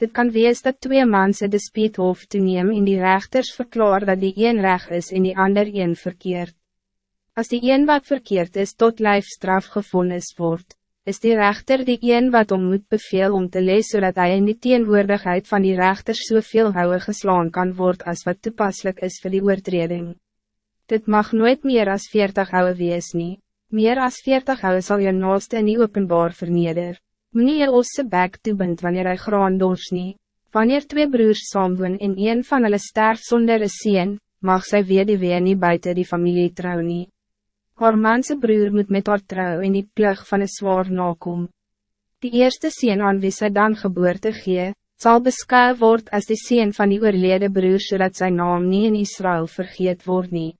Dit kan wees dat twee mensen de spiethof te neem en die rechters verklaar dat die een recht is en die ander een verkeerd. Als die een wat verkeerd is tot lijfstraf gevonnis wordt, is die rechter die een wat om moet beveel om te lezen zodat hij in die teenwoordigheid van die rechters soveel houwe geslaan kan worden als wat toepasselijk is voor die oortreding. Dit mag nooit meer als veertig houwe wees nie, meer als veertig houwe zal je naaste nie openbaar verneder. Meneer je osse bek toebind wanneer hy graan dors nie. Wanneer twee broers saamwoon en een van hulle sterf zonder een sien, mag sy weer nie buiten die familie trouw nie. Haar manse broer moet met haar trouw in die plug van een zwaar nakom. Die eerste sien aan wie sy dan geboorte gee, zal beskou word as die sien van die oorlede broer zodat zijn naam niet in Israël vergeet word nie.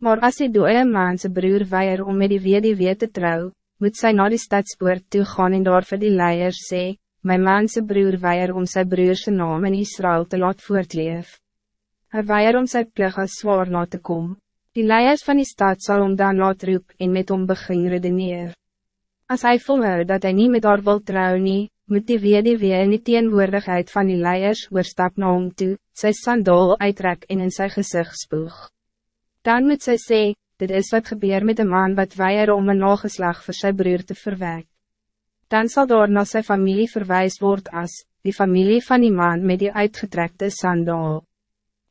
Maar as die dooie manse broer weier om met die weer te trouw, moet zij naar die stadspoort toe gaan en daar vir die leiers sê, my manse broer weier om sy broerse naam in Israël te laat voortleef. Hij weier om sy plig as zwaar laat te kom. Die leiers van die stad zal om dan laat roep en met hom begin redeneer. As hy volhou dat hij niet met haar wil trouw nie, moet die weer in die teenwoordigheid van die leiers oorstap na hom toe, sy sandaal uitrek en in sy gezicht spoeg. Dan moet sy sê, dit is wat gebeur met een man wat weier om een nageslag voor zijn broer te verwek. Dan zal door na sy familie verwijs word as, die familie van die man met die uitgetrekte sandaal.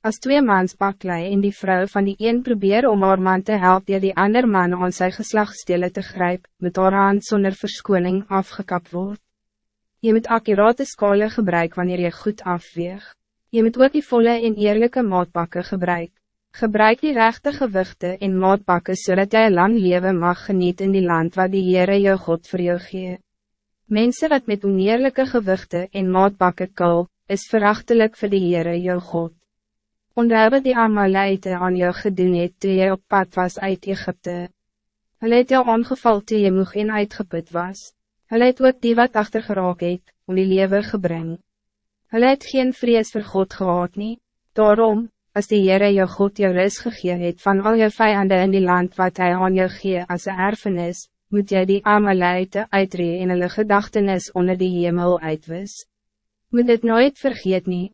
Als twee mans baklei en die vrouw van die een probeer om haar man te helpen die die ander man aan sy geslagstele te grijpen, met haar hand zonder verskoning afgekap word. Je moet accurate skale gebruik wanneer je goed afweeg. Je moet ook die volle en eerlijke maatpakken gebruik. Gebruik die rechte gewichte en maatpakken zodat jij een lang leven mag genieten in die land waar die Heere jou God voor jou gee. Mensen wat met oneerlijke gewichte en maatpakken kul, is verachtelijk voor die Heere jou God. Onthou wat die Amalite aan jou gedoen het toe jy op pad was uit Egypte. Hulle het jou aangeval toe jy moeg en uitgeput was. Hulle het ook die wat achtergeraak het, om die lewe gebring. Hulle het geen vrees voor God gehad nie, daarom, als die Heere jou God jou ris gegee het van al jou vijanden in die land wat hij aan jou gee als een erfenis, moet jy die Amalite uitree en hulle gedachtenis onder die hemel uitwis. Moet dit nooit vergeet nie,